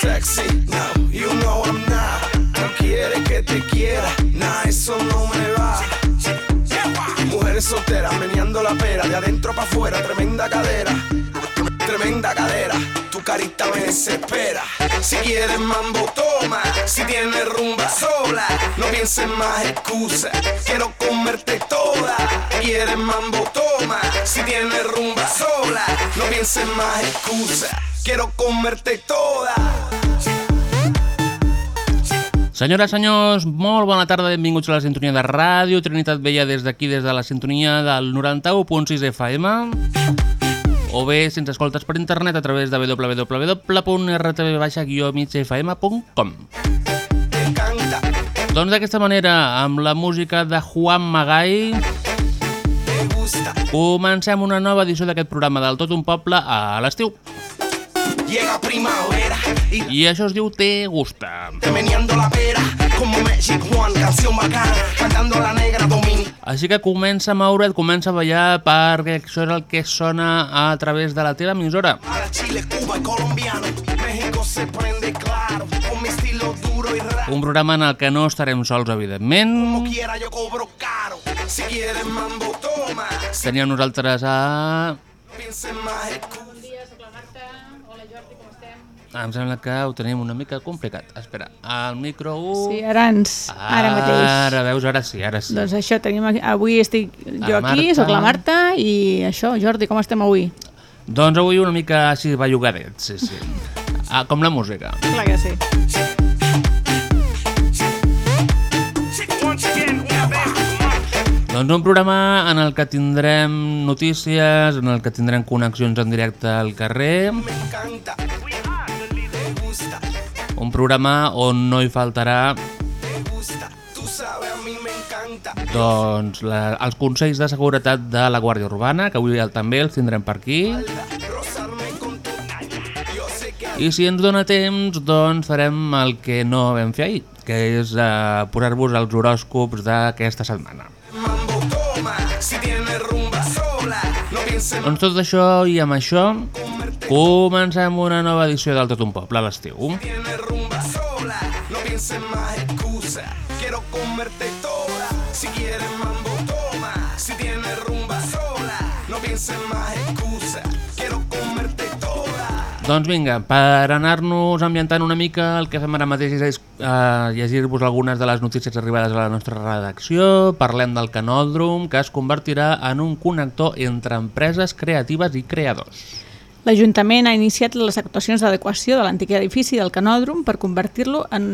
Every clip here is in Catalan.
sexy. No, you know I'm not. No quieres que te quiera, nah, eso no me solteras meneando la pera de adentro para afuera, tremenda cadera. Tremenda cadera, tu carita me desespera. Si quieres mambo, toma. Si tienes rumba sola, no pienses más excusas. Quiero comerte toda. Quieres mambo, toma. Si tienes rumba sola, no pienses más excusas. Quiero comerte toda. Senyores, senyors, molt bona tarda, benvinguts a la sintonia de ràdio Trinitat Vella des d'aquí, des de la sintonia del 91.6 FM o bé, si ens escoltes per internet a través de www.rtv-migfm.com Doncs d'aquesta manera, amb la música de Juan gusta. comencem una nova edició d'aquest programa del Tot un Poble a l'estiu. Llega primavera y I això es diu Te Gusta. la pera como Magic One, canción bacana, cantando la negra dominicana. Així que comença a moure't, comença a ballar perquè això és el que sona a través de la teva emissora. Chile, Cuba y colombiano. México se prende claro. Con mi estilo duro y raro. Un programa en el que no estarem sols, evidentment. Como quiera yo cobro caro. Si quieres mambo, toma. Si Teníem nosaltres a... más. Em sembla que ho tenim una mica complicat. Espera, el micro 1... Sí, ara ens... Ara mateix. Ara, veus, ara sí, ara sí. Doncs això, tenim aquí, avui estic jo La aquí, Marta. sóc la Marta, i això, Jordi, com estem avui? Doncs avui una mica així bellugadets, sí, sí. Ah, com la música. Clar que sí. Doncs un programa en el que tindrem notícies, en el que tindrem connexions en directe al carrer, Me un programa on no hi faltarà doncs, la, els consells de seguretat de la Guàrdia Urbana, que avui també els tindrem per aquí. I si ens dona temps, doncs farem el que no vam fer ahir, que és eh, posar-vos els horòscops d'aquesta setmana. Si Doncs tot això i amb això comencem una nova edició del Tot un Poble a l'estiu. No pienses más excusa. Quiero comerte toda. Si quieres mambo, toma. Si tienes rumba sola, no pienses más excusa. Quiero comerte toda. Doncs vinga, per anar-nos ambientant una mica, el que fem ara mateix és eh, llegir-vos algunes de les notícies arribades a la nostra redacció. Parlem del Canòdrom, que es convertirà en un connector entre empreses creatives i creadors. L'Ajuntament ha iniciat les actuacions d'adequació de l'antic edifici del Canòdrom per convertir-lo en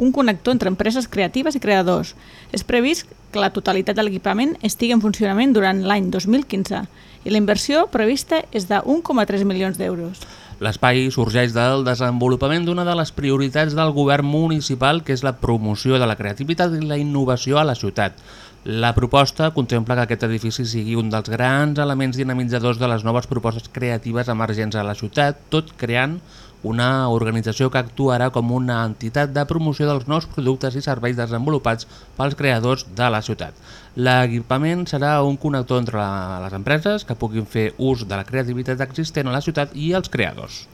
un connector entre empreses creatives i creadors. És previst que la totalitat de l'equipament estigui en funcionament durant l'any 2015 i la inversió prevista és de 1,3 milions d'euros. L'espai sorgeix del desenvolupament d'una de les prioritats del govern municipal, que és la promoció de la creativitat i la innovació a la ciutat. La proposta contempla que aquest edifici sigui un dels grans elements dinamitzadors de les noves propostes creatives emergents a la ciutat, tot creant una organització que actuarà com una entitat de promoció dels nous productes i serveis desenvolupats pels creadors de la ciutat. L'equipament serà un connector entre les empreses que puguin fer ús de la creativitat existent a la ciutat i els creadors.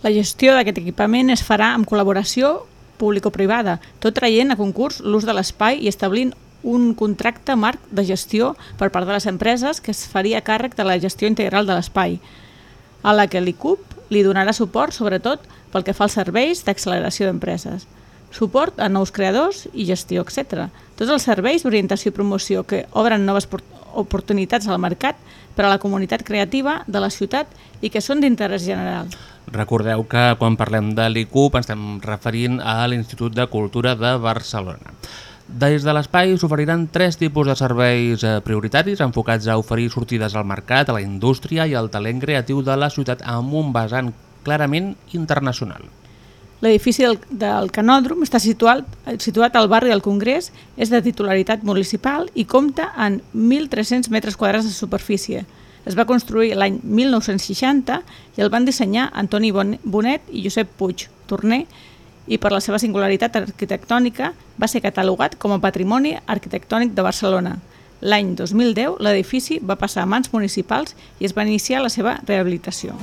La gestió d'aquest equipament es farà amb col·laboració público-privada, tot traient a concurs l'ús de l'espai i establint un contracte marc de gestió per part de les empreses que es faria càrrec de la gestió integral de l'espai, a la que l'ICUP li donarà suport sobretot pel que fa als serveis d'acceleració d'empreses. suport a nous creadors i gestió, etc. Tots els serveis d'orientació i promoció que obren noves por- oportunitats al mercat per a la comunitat creativa de la ciutat i que són d'interès general. Recordeu que quan parlem de l'ICUP ens estem referint a l'Institut de Cultura de Barcelona. Des de l'espai s'oferiran tres tipus de serveis eh, prioritaris enfocats a oferir sortides al mercat, a la indústria i al talent creatiu de la ciutat amb un vessant clarament internacional. L'edifici del, del Canòdrom està situat, situat al barri del Congrés, és de titularitat municipal i compta en 1.300 metres quadrats de superfície. Es va construir l'any 1960 i el van dissenyar Antoni Bon- Bonet i Josep Puig Torner i per la seva singularitat arquitectònica va ser catalogat com a Patrimoni Arquitectònic de Barcelona. L'any 2010 l'edifici va passar a mans municipals i es va iniciar la seva rehabilitació.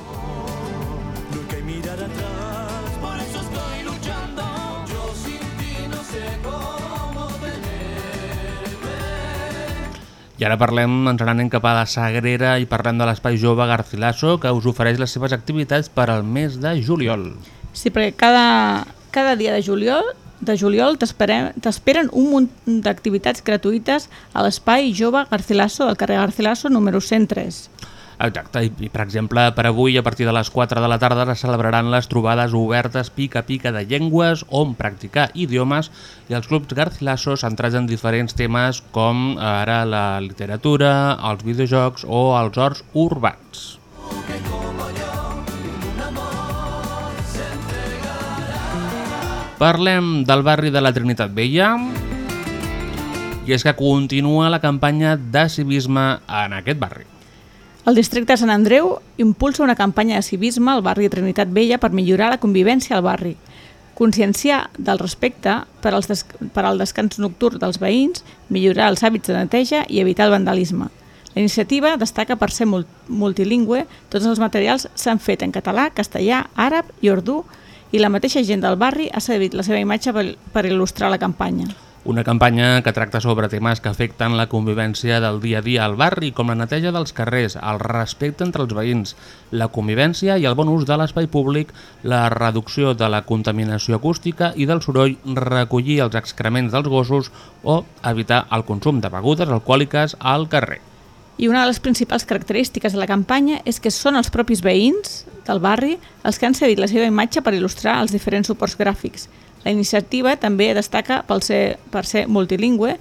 I ara parlem, ens n'anem cap a la Sagrera i parlem de l'Espai Jove Garcilaso que us ofereix les seves activitats per al mes de juliol. Sí, perquè cada, cada dia de juliol de juliol t'esperen un munt d'activitats gratuïtes a l'Espai Jove Garcilaso del carrer Garcilaso número 103. Exacte, I, per exemple, per avui, a partir de les 4 de la tarda, es celebraran les trobades obertes pica-pica de llengües on practicar idiomes i els clubs Garcilaso centrats en diferents temes com ara la literatura, els videojocs o els horts urbans. Parlem del barri de la Trinitat Vella i és que continua la campanya de civisme en aquest barri. El districte Sant Andreu impulsa una campanya de civisme al barri de Trinitat Vella per millorar la convivència al barri, conscienciar del respecte per, als des per al descans nocturn dels veïns, millorar els hàbits de neteja i evitar el vandalisme. La iniciativa destaca per ser mul multilingüe, tots els materials s'han fet en català, castellà, àrab i urdú i la mateixa gent del barri ha cedit la seva imatge per, per il·lustrar la campanya. Una campanya que tracta sobre temes que afecten la convivència del dia a dia al barri, com la neteja dels carrers, el respecte entre els veïns, la convivència i el bon ús de l'espai públic, la reducció de la contaminació acústica i del soroll, recollir els excrements dels gossos o evitar el consum de begudes alcohòliques al carrer. I una de les principals característiques de la campanya és que són els propis veïns del barri els que han cedit la seva imatge per il·lustrar els diferents suports gràfics. La iniciativa també destaca pel ser, per ser multilingüe,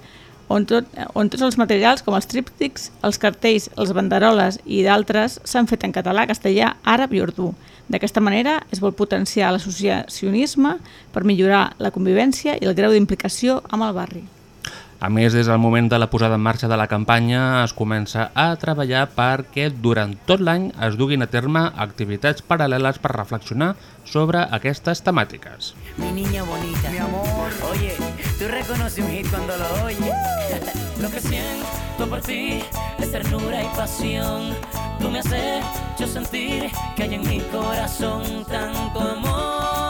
on, tot, on tots els materials com els tríptics, els cartells, els banderoles i d'altres s'han fet en català, castellà, àrab i urdú. D'aquesta manera es vol potenciar l'associacionisme per millorar la convivència i el grau d'implicació amb el barri. A més, des del moment de la posada en marxa de la campanya es comença a treballar perquè durant tot l'any es duguin a terme activitats paral·leles per reflexionar sobre aquestes temàtiques. Mi niña bonita. Mi amor. Oye, tú reconoces un hit cuando lo oyes. lo que siento por ti es ternura y pasión. Tú me has hecho sentir que hay en mi corazón tanto amor.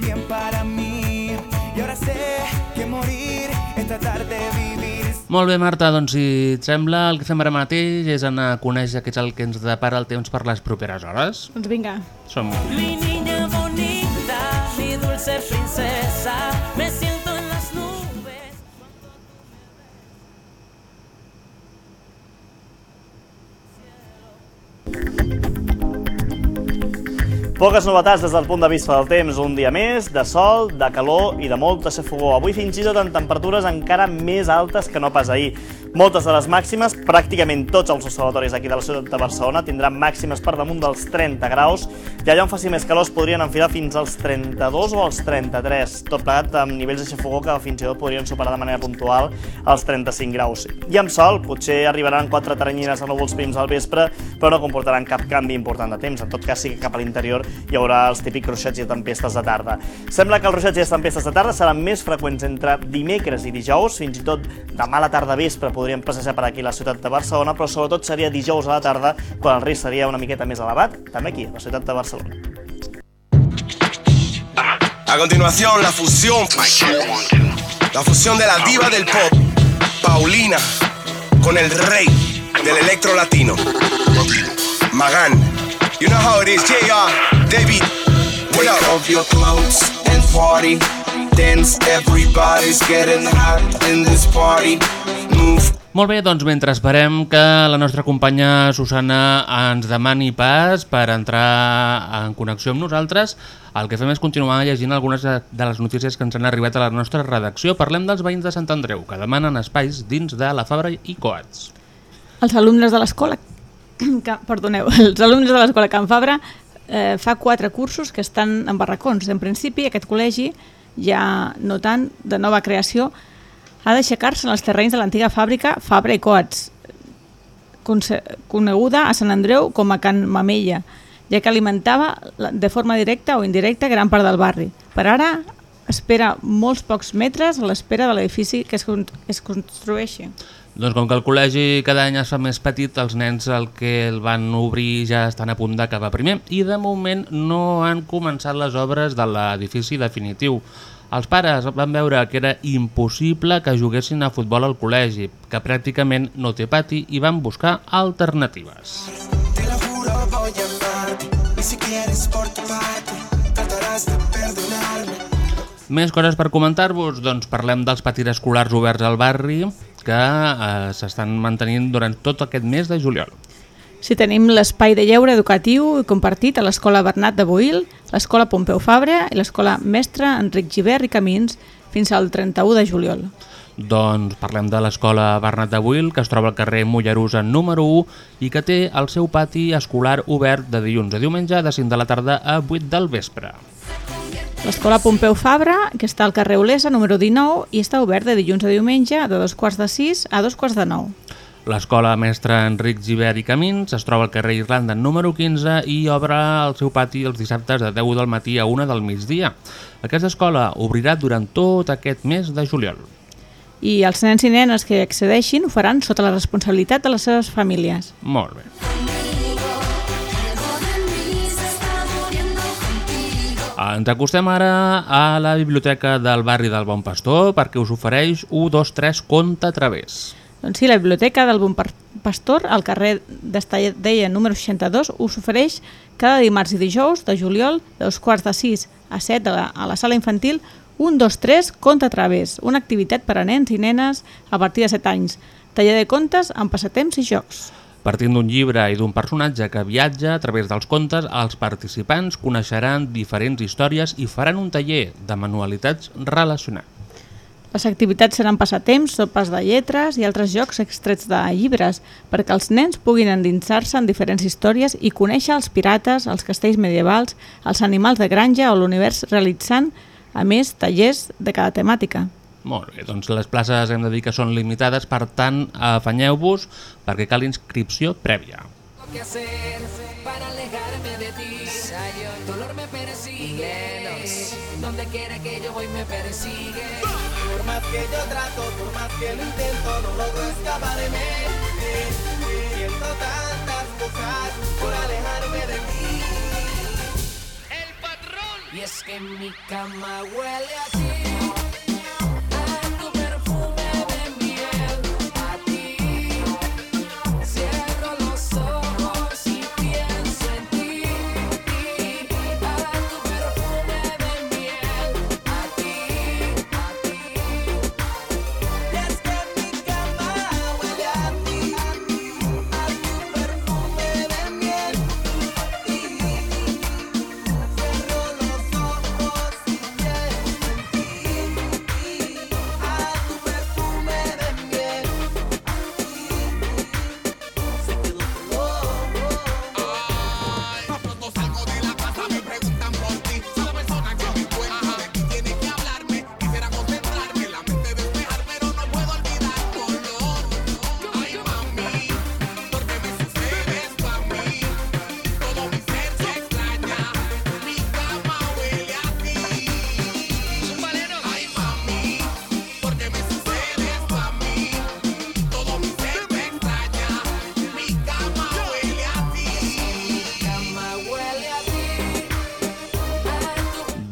También para mí. Y ahora sé que morir es tratar de vivir. Molt bé, Marta, doncs si et sembla, el que fem ara mateix és anar a conèixer què és el que ens depara el temps per les properes hores. Doncs vinga. Som Mi niña bonita, mi dulce princesa, me Poques novetats des del punt de vista del temps, un dia més, de sol, de calor i de molta xafogó. Avui fins i tot en temperatures encara més altes que no pas ahir. Moltes de les màximes, pràcticament tots els observatoris aquí de la ciutat de Barcelona tindran màximes per damunt dels 30 graus i allà on faci més calor es podrien enfilar fins als 32 o als 33, tot plegat amb nivells de xafogó que fins i tot podrien superar de manera puntual els 35 graus. I amb sol, potser arribaran quatre teranyines de núvols prims al vespre, però no comportaran cap canvi important de temps. En tot cas, sí que cap a l'interior hi haurà els típics ruixats i tempestes de tarda. Sembla que els ruixats i les tempestes de tarda seran més freqüents entre dimecres i dijous, fins i tot demà a la tarda vespre podríem passejar per aquí a la ciutat de Barcelona, però sobretot seria dijous a la tarda, quan el risc seria una miqueta més elevat, també aquí, a la ciutat de Barcelona. A continuación, la fusión. La fusión de la diva del pop, Paulina, con el rey. del electro latino. Magan, you know how it is, JR, David. Take off your clothes and party. Dance, everybody's getting hot in this party. Move Molt bé, doncs mentre esperem que la nostra companya Susana ens demani pas per entrar en connexió amb nosaltres, el que fem és continuar llegint algunes de les notícies que ens han arribat a la nostra redacció. Parlem dels veïns de Sant Andreu, que demanen espais dins de la Fabra i Coats. Els alumnes de l'escola que- perdoneu, els alumnes de l'escola Can Fabra eh, fa quatre cursos que estan en barracons. En principi, aquest col·legi, ja no tant de nova creació, ha d'aixecar-se en els terrenys de l'antiga fàbrica Fabra i Coats, coneguda a Sant Andreu com a Can Mamella, ja que alimentava de forma directa o indirecta gran part del barri. Per ara espera molts pocs metres a l'espera de l'edifici que es construeixi. Doncs com que el col·legi cada any es fa més petit, els nens el que el van obrir ja estan a punt d'acabar primer i de moment no han començat les obres de l'edifici definitiu. Els pares van veure que era impossible que juguessin a futbol al col·legi, que pràcticament no té pati i van buscar alternatives. Te lo juro, voy a amarte. Y si quieres por tu parte, tratarás de perdonarme. Més coses per comentar-vos? Doncs parlem dels patis escolars oberts al barri que eh, s'estan mantenint durant tot aquest mes de juliol. Si tenim l'espai de lleure educatiu i compartit a l'Escola Bernat de Boil, l'Escola Pompeu Fabra i l'Escola Mestre Enric Givert i Camins fins al 31 de juliol. Doncs parlem de l'escola Bernat de Buil, que es troba al carrer Mollerusa número 1 i que té el seu pati escolar obert de dilluns a diumenge de 5 de la tarda a 8 del vespre. L'Escola Pompeu Fabra, que està al carrer Olesa número 19 i està obert de dilluns a diumenge de dos quarts de 6 a dos quarts de 9. L'escola mestre Enric Givert i Camins es troba al carrer Irlanda número 15 i obre el seu pati els dissabtes de 10 del matí a 1 del migdia. Aquesta escola obrirà durant tot aquest mes de juliol. I els nens i nenes que accedeixin ho faran sota la responsabilitat de les seves famílies. Molt bé. Ens acostem ara a la biblioteca del barri del Bon Pastor perquè us ofereix 1, 2, 3 Conte a través. Doncs sí, la Biblioteca del Bon Pastor, al carrer d'Estadella número 62, us ofereix cada dimarts i dijous de juliol, dos quarts de 6 a 7 a la, a la sala infantil, un, dos, tres, conte a través, una activitat per a nens i nenes a partir de 7 anys, taller de contes amb passatemps i jocs. Partint d'un llibre i d'un personatge que viatja a través dels contes, els participants coneixeran diferents històries i faran un taller de manualitats relacionats. Les activitats seran passatemps, sopes de lletres i altres jocs extrets de llibres, perquè els nens puguin endinsar-se en diferents històries i conèixer els pirates, els castells medievals, els animals de granja o l'univers realitzant, a més, tallers de cada temàtica. Molt bé, doncs les places hem de dir que són limitades, per tant, afanyeu-vos perquè cal inscripció prèvia. que hacer para alejarme de ti. Dolor me persigue, donde quiera que yo voy me persigue. Por más que yo trato, por más que lo intento, no logro escaparme. Siento tantas cosas por alejarme de ti. Y es que mi cama huele a ti.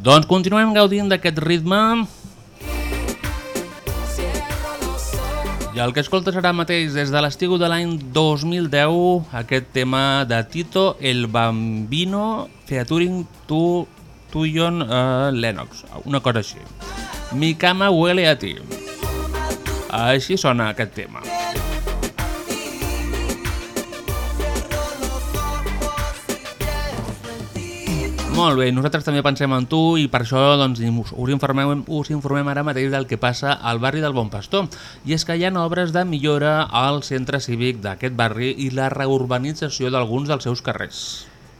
Doncs continuem gaudint d'aquest ritme. I el que escoltes ara mateix des de l'estiu de l'any 2010, aquest tema de Tito el Bambino featuring tu, Tuyon uh, Lennox, una cosa així. Mi cama huele a ti. Així sona aquest tema. Molt bé, nosaltres també pensem en tu i per això doncs, us, informem, us informem ara mateix del que passa al barri del Bon Pastor. I és que hi ha obres de millora al centre cívic d'aquest barri i la reurbanització d'alguns dels seus carrers.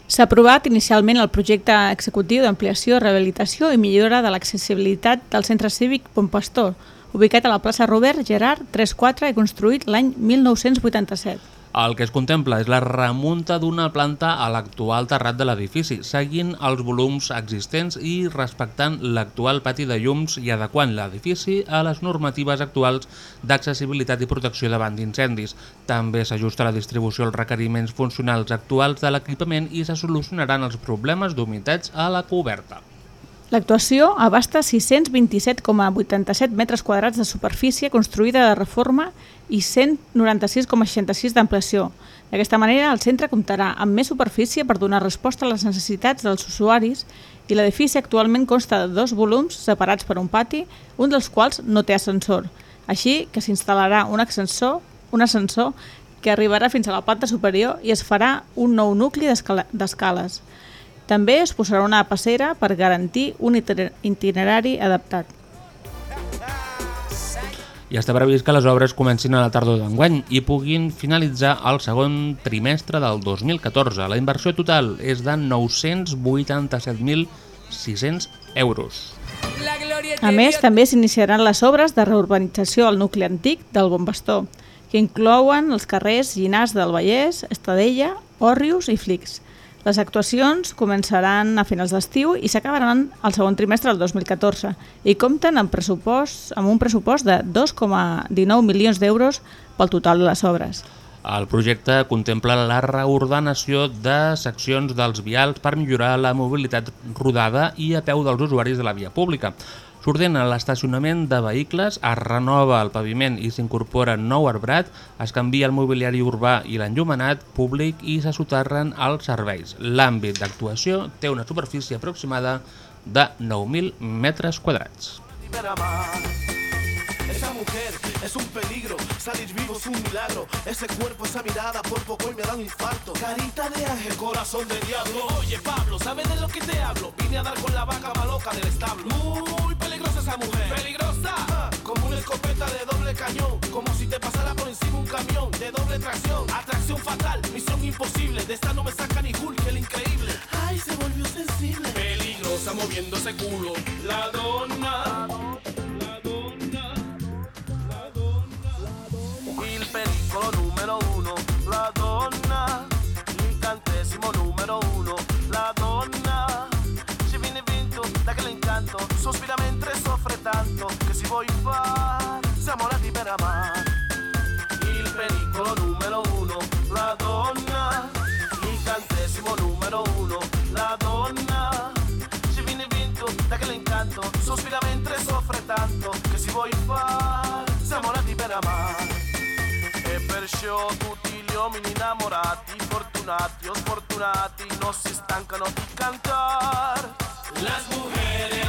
S'ha aprovat inicialment el projecte executiu d'ampliació, rehabilitació i millora de l'accessibilitat del centre cívic Bon Pastor, ubicat a la plaça Robert Gerard 34 i construït l'any 1987. El que es contempla és la remunta d'una planta a l'actual terrat de l'edifici, seguint els volums existents i respectant l'actual pati de llums i adequant l'edifici a les normatives actuals d'accessibilitat i protecció davant d'incendis. També s'ajusta la distribució als requeriments funcionals actuals de l'equipament i se solucionaran els problemes d'humitats a la coberta. L'actuació abasta 627,87 metres quadrats de superfície construïda de reforma i 196,66 d'ampliació. D'aquesta manera, el centre comptarà amb més superfície per donar resposta a les necessitats dels usuaris i l'edifici actualment consta de dos volums separats per un pati, un dels quals no té ascensor. Així que s'instal·larà un ascensor, un ascensor que arribarà fins a la planta superior i es farà un nou nucli d'escales. També es posarà una passera per garantir un itinerari adaptat. I està previst que les obres comencin a la tardor d'enguany i puguin finalitzar al segon trimestre del 2014. La inversió total és de 987.600 euros. A més, també s'iniciaran les obres de reurbanització al nucli antic del Bon Bastó, que inclouen els carrers Llinars del Vallès, Estadella, Òrrius i Flix. Les actuacions començaran a finals d'estiu i s'acabaran al segon trimestre del 2014 i compten amb, pressupost, amb un pressupost de 2,19 milions d'euros pel total de les obres. El projecte contempla la reordenació de seccions dels vials per millorar la mobilitat rodada i a peu dels usuaris de la via pública. S'ordena l'estacionament de vehicles, es renova el paviment i s'incorpora nou arbrat, es canvia el mobiliari urbà i l'enllumenat públic i se soterren els serveis. L'àmbit d'actuació té una superfície aproximada de 9.000 metres quadrats. Esa mujer es un peligro, salir vivo es un milagro. Ese cuerpo, esa mirada, por poco y me da un infarto. Carita de ángel, corazón de diablo. Oye, Pablo, ¿sabes de lo que te hablo? Vine a dar con la vaca maloca del establo. Muy peligrosa esa mujer. ¿Peligrosa? Como una escopeta de doble cañón. Como si te pasara por encima un camión de doble tracción. Atracción fatal, misión imposible. De esta no me saca ni Hulk, el increíble. Ay, se volvió sensible. Peligrosa moviendo ese culo. La donna. Donna. L'incantesimo numero uno, la donna. Ci viene vinto da che l'incanto sospira mentre soffre tanto che si vuoi far. Siamo nati per amare. Il pericolo numero uno, la donna. L'incantesimo numero uno, la donna. Ci viene vinto da che l'incanto sospira mentre soffre tanto che si vuoi far. Siamo nati per amare. E perciò gli uomini innamorati, fortunati o sfortunati, non si stancano di cantar. Las mujeres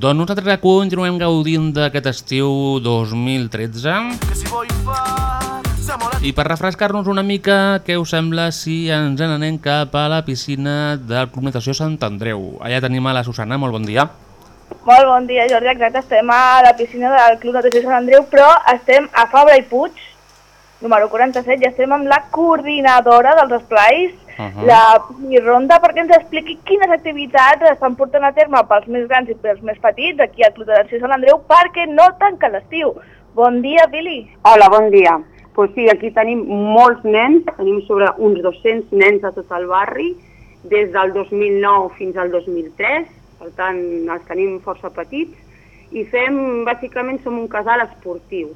Doncs nosaltres continuem gaudint d'aquest estiu 2013 Che si vuoi far. Siamo nati i per refrescar-nos una mica, què us sembla si ens n'anem cap a la piscina del Club Natació Sant Andreu? Allà tenim a la Susana, molt bon dia. Molt bon dia, Jordi. Exacte, estem a la piscina del Club Natació Sant Andreu, però estem a Fabra i Puig, número 47, i estem amb la coordinadora dels esplais, Mhm. la Pili Ronda, perquè ens expliqui quines activitats estan portant a terme pels més grans i pels més petits aquí al Club de l'Arxiu Sant Andreu perquè no tanca l'estiu. Bon dia, Pili. Hola, bon dia. Pues sí, aquí tenim molts nens, tenim sobre uns 200 nens a tot el barri, des del 2009 fins al 2003, per tant els tenim força petits, i fem, bàsicament, som un casal esportiu.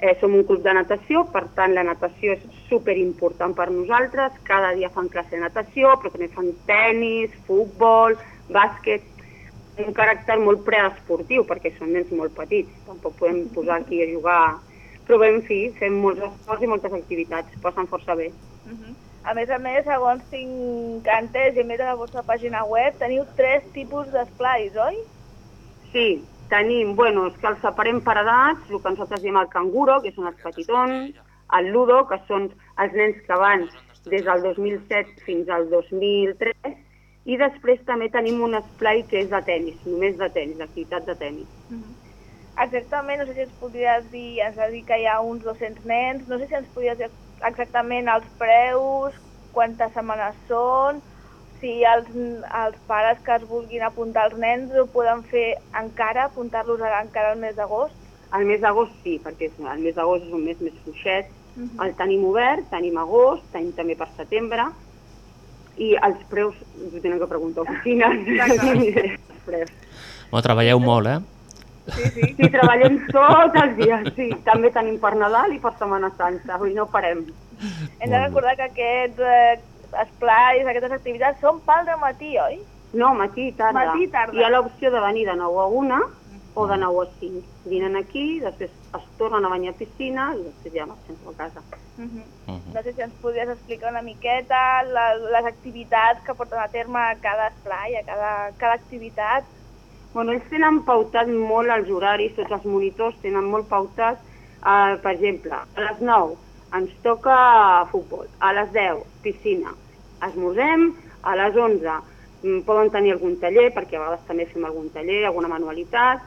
Eh, som un club de natació, per tant la natació és super important per nosaltres, cada dia fan classe de natació, però també fan tennis, futbol, bàsquet, un caràcter molt preesportiu, perquè són nens molt petits, tampoc podem posar aquí a jugar, però bé, en fi, fem molts esports i moltes activitats, passen força bé. Mhm. A més a més, segons tinc entès i a més a la vostra pàgina web, teniu tres tipus d'esplais, oi? Sí, tenim, bueno, és que els separem per edats, el que nosaltres diem el canguro, que són els petitons, el ludo, que són els nens que van des del 2007 fins al 2003, i després també tenim un esplai que és de tennis, només de tennis, d'activitat de tennis. Exactament, no sé si ens podries dir, ens va dir que hi ha uns 200 nens, no sé si ens podries dir exactament els preus, quantes setmanes són, si els, els pares que es vulguin apuntar els nens ho poden fer encara, apuntar-los ara encara al mes d'agost. El mes d'agost sí, perquè el mes d'agost és un mes més fluixet. Mhm. El tenim obert, tenim agost, tenim també per setembre, i els preus, us ho tenen que preguntar a preus. Bueno, treballeu molt, eh? Sí, treballem tots els dies, sí. També tenim per Nadal i per Setmana Santa, avui no parem. Hem de recordar que aquests eh, esplais, aquestes activitats són pel de matí, oi? No, matí i tarda. Matí i tarda. Hi ha l'opció de venir de 9 a 1 o de 9 a 5. Vinen aquí, després es tornen a banyar a piscina i després ja marxen a casa. Mhm. No sé si ens podries explicar una miqueta la, les activitats que porten a terme a cada esplai, a cada, cada activitat. Bueno, ells tenen pautat molt els horaris, tots els monitors tenen molt pautat, eh, per exemple, a les 9 ens toca futbol, a les 10 piscina, esmorzem, a les 11 mm, poden tenir algun taller, perquè a vegades també fem algun taller, alguna manualitat,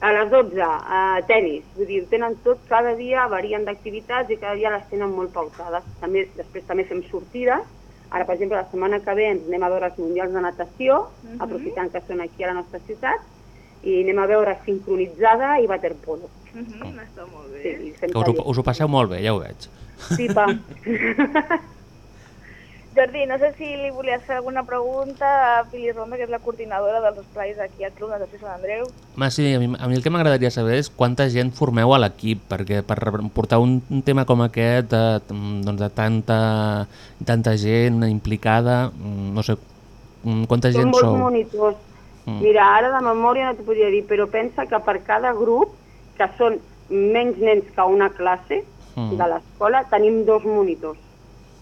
a les 12 eh, tennis, vull dir, tenen tot, cada dia varien d'activitats i cada dia les tenen molt pautades. També, després també fem sortides, ara per exemple la setmana que ve ens anem a veure els mundials de natació, Mhm. aprofitant que són aquí a la nostra ciutat, i anem a veure sincronitzada i waterpolo. Mhm, Està molt bé. Sí, Que us, ho, us ho passeu molt bé, ja ho veig. Sí, pa. Jordi, no sé si li volies fer alguna pregunta a Pili Ronda, que és la coordinadora dels esplais aquí al Club Natació Sant Andreu. Ma, sí, a mi, a mi el que m'agradaria saber és quanta gent formeu a l'equip, perquè per portar un, un tema com aquest, de, doncs de tanta, tanta gent implicada, mm, no sé, mm, quanta Són gent molts sou? monitors. Mm. Mira, ara de memòria no t'ho podria dir, però pensa que per cada grup, que són menys nens que una classe Mm. de l'escola, tenim dos monitors.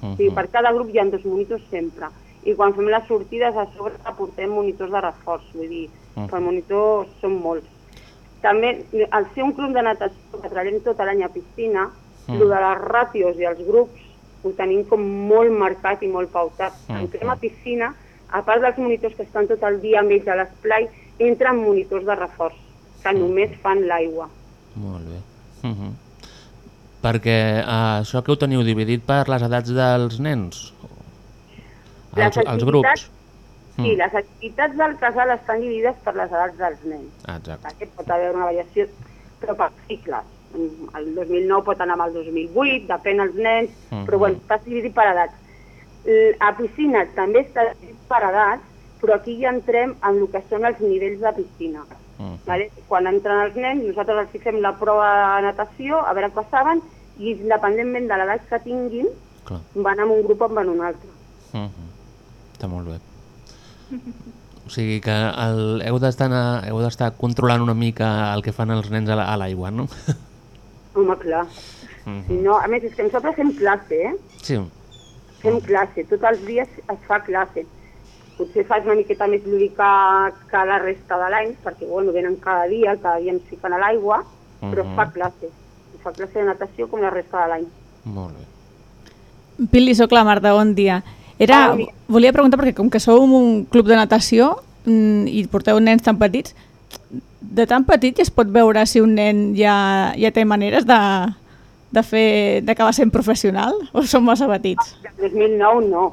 O sigui, per cada grup hi ha dos monitors sempre. I quan fem les sortides a sobre aportem monitors de reforç, vull dir, Mhm. per monitors són molts. També, al ser un club de natació que treballem tot l'any a piscina, Mm. mm. de les ràtios i els grups ho tenim com molt marcat i molt pautat. Mm. Entrem a piscina, a part dels monitors que estan tot el dia amb ells a l'esplai, entren monitors de reforç, que només fan l'aigua. Molt bé. Uh -huh. Perquè uh, això que ho teniu dividit per les edats dels nens? Els, els grups? Sí, Mm. les activitats del casal estan dividides per les edats dels nens. Ah, exacte. Perquè pot haver una variació, però per cicles. El 2009 pot anar amb el 2008, depèn dels nens, Mhm. però bueno, està dividit per edats. L- A piscina també està per edats, però aquí ja entrem en el que són els nivells de piscina. Mm. Vale? Quan entren els nens, nosaltres els hi fem la prova de natació, a veure què saben, i independentment de l'edat que tinguin, Clar. van amb un grup o amb un altre. Uh -huh. Està molt bé. O sigui que el, heu d'estar controlant una mica el que fan els nens a la- l'aigua, no? Home, clar. Mm Si no, a més, és que nosaltres fem classe, eh? Sí. Fem classe, tots els dies es fa classe. Potser fas una miqueta més lúdica que la resta de l'any, perquè bueno, venen cada dia, cada dia ens fiquen a l'aigua, però es Mhm. fa classe. Es fa classe de natació com la resta de l'any. Molt bé. Pili, sóc la Marta, bon dia. Era, Bon dia. volia preguntar, perquè com que sou un club de natació mm, i porteu nens tan petits, de tan petit ja es pot veure si un nen ja, ja té maneres de, de fer d'acabar sent professional? O són massa petits? El 2009 no.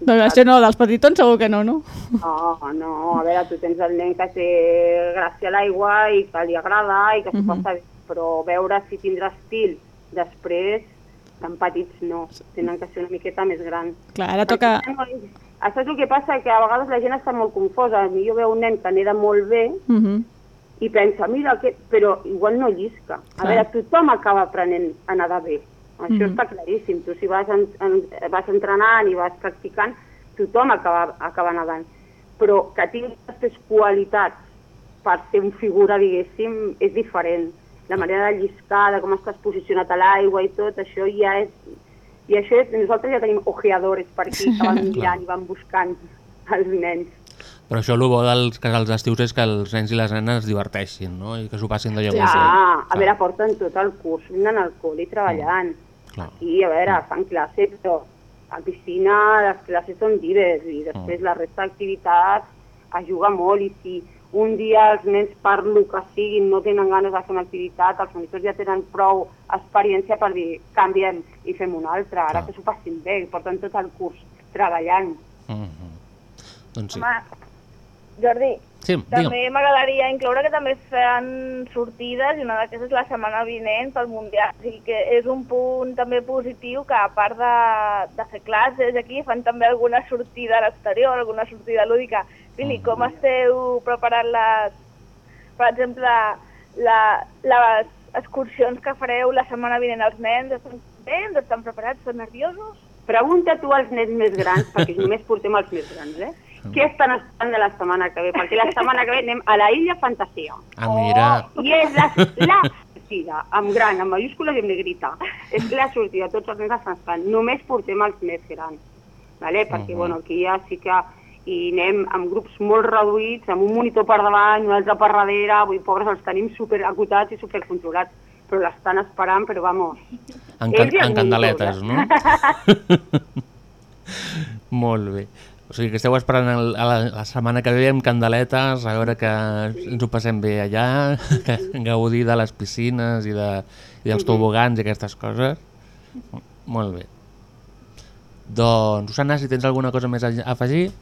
Doncs això no, dels petitons segur que no, no? No, no, a veure, tu tens el nen que té gràcia a l'aigua i que li agrada i que s'ho Mhm. passa bé, però veure si tindrà estil després, tan petits no, tenen que ser una miqueta més grans. Clar, ara toca... Això és el que passa, que a vegades la gent està molt confosa. Jo veu un nen que neda molt bé Mhm. I pensa, mira, aquest... però igual no llisca. A Clar. veure, tothom acaba aprenent a nedar bé. Això Mhm. està claríssim. Tu si vas, en, en, vas entrenant i vas practicant, tothom acaba, acaba nedant. Però que tinguis aquestes qualitats per ser un figura, diguéssim, és diferent. La manera de lliscar, de com estàs posicionat a l'aigua i tot, això ja és... I això és, nosaltres ja tenim ojeadores per aquí que van mirant i van buscant els nens. Però això el bo dels casals d'estius és que els nens i les nenes es diverteixin, no? I que s'ho passin d'allò Clar, Ah, a veure, porten tot el curs, venen al col·le treballant. Clar. Aquí, a veure, fan classes, però a piscina les classes són llibres i després la resta d'activitats es juga molt i si un dia els nens per lo que siguin no tenen ganes de fer una activitat, els monitors ja tenen prou experiència per dir canviem i fem una altra, ara que s'ho passin bé, porten tot el curs treballant. Doncs sí. Home, Jordi, Sí, també m'agradaria incloure que també fan sortides i una d'aquestes és la setmana vinent pel Mundial. O sigui que és un punt també positiu que a part de, de fer classes aquí fan també alguna sortida a l'exterior, alguna sortida lúdica. Vini, com esteu preparant les, per exemple, la, les excursions que fareu la setmana vinent als nens? Estan contents? Estan preparats? Estan nerviosos? Pregunta tu als nens més grans, perquè només portem els més grans, eh? Què estan esperant de la setmana que ve? Perquè la setmana que ve anem a la Illa Fantasia. Ah, mira. I és la, la sortida, amb gran, amb mayúscules i amb negrita. És la sortida, tots els nens estan esperant. Només portem els més grans. Vale? Perquè, Mhm. bueno, aquí ja sí que i anem amb grups molt reduïts, amb un monitor per davant, un altre per darrere, vull pobres, els tenim super acotats i super controlats, però l'estan esperant, però vamos... En, can, en candeletes, no? Molt bé. O sigui que esteu esperant el, a la, la setmana que ve amb candeletes, a veure que ens ho passem bé allà, que gaudir de les piscines i, de, i dels tobogans i aquestes coses. Molt bé. Doncs, Susana, si tens alguna cosa més a afegir?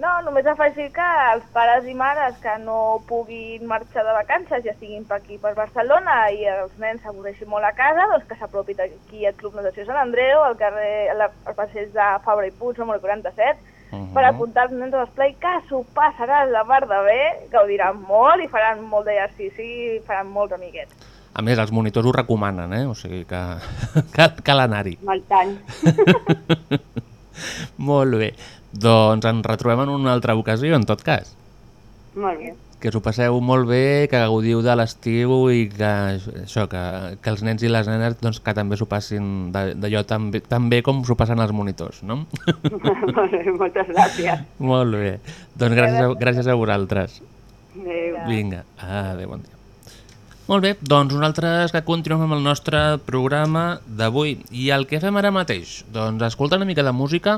No, només afegir que els pares i mares que no puguin marxar de vacances, ja siguin per aquí per Barcelona i els nens s'avorreixin molt a casa, doncs que s'apropin aquí al Club Natació Sant Andreu, al carrer, al passeig de Fabra i Puig, número 47, Mhm. per apuntar els nens a l'esplai, que s'ho passaran la mar de bé, gaudiran molt i faran molt d'exercici i faran molts amiguets. A més, els monitors ho recomanen, eh? O sigui que cal, cal anar-hi. Molt bé. Doncs ens retrobem en una altra ocasió, en tot cas. Molt bé. Que us ho passeu molt bé, que gaudiu de l'estiu i que, això, que, que els nens i les nenes doncs, que també s'ho passin d'allò tan, bé- tan bé com s'ho passen els monitors, no? Molt bé, Moltes gràcies. molt bé. Doncs gràcies a, gràcies a vosaltres. Adéu. Vinga, adéu, bon dia. Molt bé, doncs nosaltres que continuem amb el nostre programa d'avui. I el que fem ara mateix? Doncs escoltar una mica de música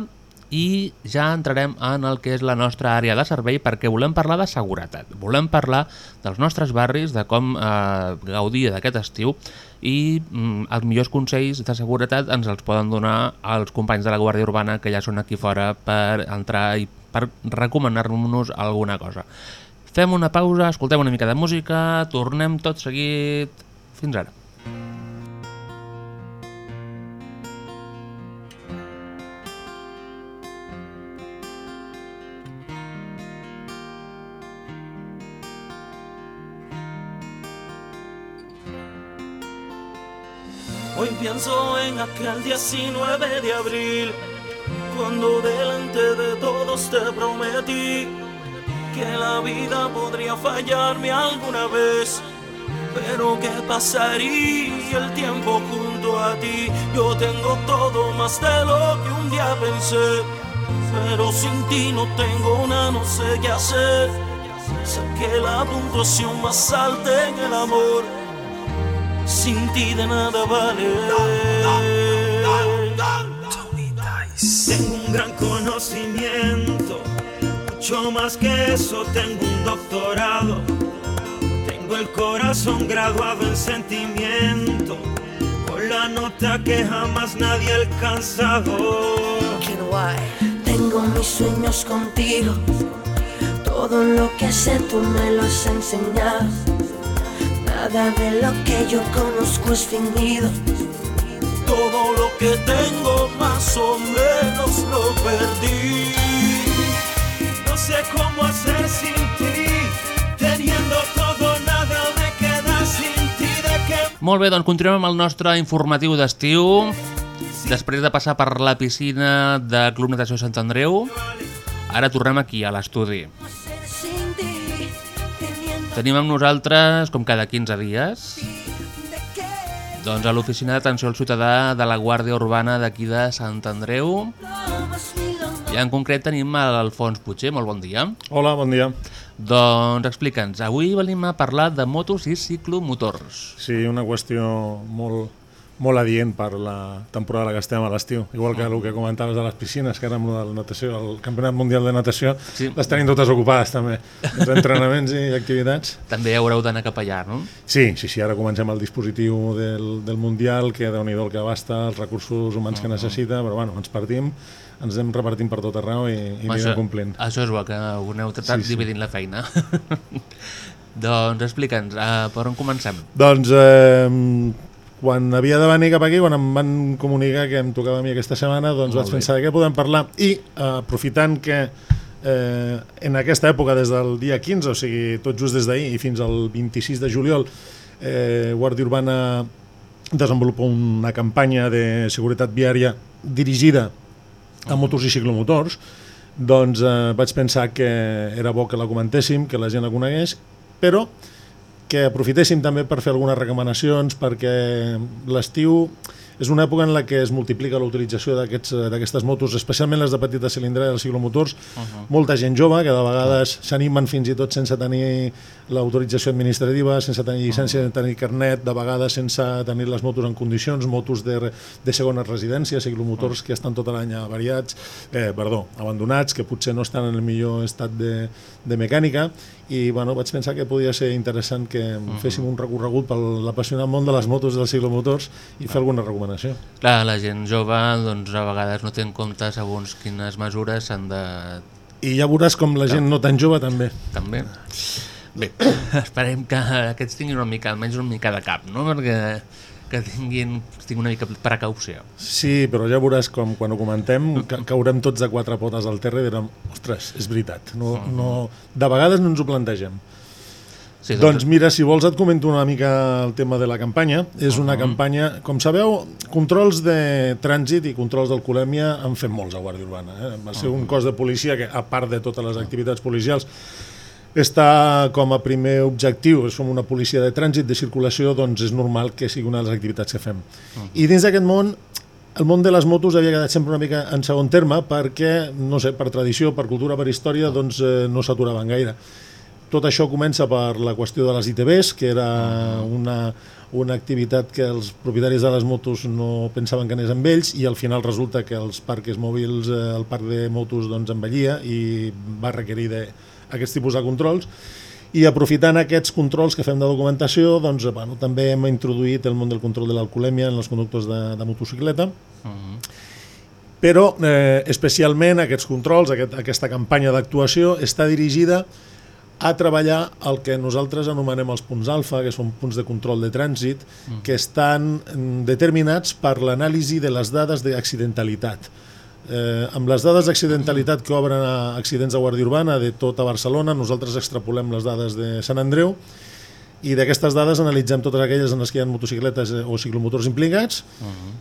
i ja entrarem en el que és la nostra àrea de servei perquè volem parlar de seguretat. Volem parlar dels nostres barris, de com eh, gaudir d'aquest estiu i mm, els millors consells de seguretat ens els poden donar els companys de la Guàrdia Urbana que ja són aquí fora per entrar i per recomanar-nos alguna cosa. Fem una pausa, escoltem una mica de música, tornem tot seguit. Fins ara. Hoy pienso en aquel 19 de abril, cuando delante de todos te prometí que la vida podría fallarme alguna vez. Pero qué pasaría el tiempo junto a ti. Yo tengo todo más de lo que un día pensé. Pero sin ti no tengo nada, no sé qué hacer. Sé que la puntuación más alta en el amor sin ti de nada vale. Tengo un gran conocimiento, mucho más que eso, tengo un doctorado. Tengo el corazón graduado en sentimiento, por la nota que jamás nadie ha alcanzado. Tengo mis sueños contigo. Todo lo que sé tú me lo has enseñado. Nada de lo que yo conozco es fingido. Todo lo que tengo más o menos lo perdí. No sé cómo hacer sin ti. Teniendo todo, nada me queda sin ti. ¿De qué Molt bé, doncs continuem amb el nostre informatiu d'estiu. Després de passar per la piscina de Club Natació Sant Andreu, ara tornem aquí, a l'estudi. Tenim amb nosaltres, com cada 15 dies, doncs a l'oficina d'atenció al ciutadà de la Guàrdia Urbana d'aquí de Sant Andreu. I en concret tenim l'Alfons Puigcer, molt bon dia. Hola, bon dia. Doncs explica'ns, avui venim a parlar de motos i ciclomotors. Sí, una qüestió molt, molt adient per la temporada que estem a l'estiu. Igual que el que comentaves de les piscines, que ara amb la natació, el Campionat Mundial de Natació, sí. les tenim totes ocupades també, els entrenaments i activitats. També haureu d'anar cap allà, no? Sí, sí, sí, ara comencem el dispositiu del, del Mundial, que déu nhi el que abasta, els recursos humans que necessita, però bueno, ens partim, ens anem repartint per tot arreu i, i anirem complint. Això és bo, que ho aneu tratant Sí, sí, sí. dividint la feina. doncs explica'ns, uh, per on comencem? Doncs eh, quan havia de venir cap aquí, quan em van comunicar que em tocava a mi aquesta setmana, doncs Molt vaig pensar de què podem parlar? I eh, aprofitant que eh, en aquesta època, des del dia 15, o sigui, tot just des d'ahir i fins al 26 de juliol, eh, Guàrdia Urbana desenvolupa una campanya de seguretat viària dirigida a motors i ciclomotors, doncs eh, vaig pensar que era bo que la comentéssim, que la gent la conegués, però que aprofitéssim també per fer algunes recomanacions perquè l'estiu és una època en la que es multiplica la utilització eh, d'aquestes motos, especialment les de petita cilindrada i els ciclomotors. Uh-huh. Molta gent jove que de vegades s'animen fins i tot sense tenir l'autorització administrativa, sense tenir llicència, de tenir carnet, de vegades sense tenir les motos en condicions, motos de, de segones residències, ciclomotors que estan tot l'any avariats, eh, perdó, abandonats, que potser no estan en el millor estat de, de mecànica i bueno, vaig pensar que podia ser interessant que féssim un recorregut per l'apassionat món de les motos i dels ciclomotors i fer alguna recomanació. Clar, la gent jove doncs, a vegades no té en compte segons quines mesures s'han de... I ja veuràs com la gent no tan jove també. També. Bé, esperem que aquests tinguin una mica, almenys una mica de cap, no? Perquè que tinguin, tinguin una mica de precaució. Sí, però ja veuràs com quan ho comentem ca caurem tots de quatre potes al terra i direm, ostres, és veritat, no, no, de vegades no ens ho plantegem. Sí, doncs... mira, si vols et comento una mica el tema de la campanya. És una campanya, com sabeu, controls de trànsit i controls d'alcoholèmia han fet molts a Guàrdia Urbana. Eh? Va ser un cos de policia que, a part de totes les activitats policials, està com a primer objectiu, som una policia de trànsit, de circulació, doncs és normal que sigui una de les activitats que fem. I dins d'aquest món, el món de les motos havia quedat sempre una mica en segon terme perquè, no sé, per tradició, per cultura, per història, doncs eh, no s'aturaven gaire. Tot això comença per la qüestió de les ITBs, que era una, una activitat que els propietaris de les motos no pensaven que anés amb ells i al final resulta que els parcs mòbils, eh, el parc de motos doncs, envellia i va requerir de, aquests tipus de controls i aprofitant aquests controls que fem de documentació doncs, bueno, també hem introduït el món del control de l'alcoholèmia en els conductors de, de motocicleta però eh, especialment aquests controls, aquest, aquesta campanya d'actuació està dirigida a treballar el que nosaltres anomenem els punts alfa, que són punts de control de trànsit, mm. que estan mm, determinats per l'anàlisi de les dades d'accidentalitat. Eh, amb les dades d'accidentalitat que obren a accidents de Guàrdia Urbana de tota Barcelona, nosaltres extrapolem les dades de Sant Andreu i d'aquestes dades analitzem totes aquelles en les que hi ha motocicletes eh, o ciclomotors implicats Uh -huh.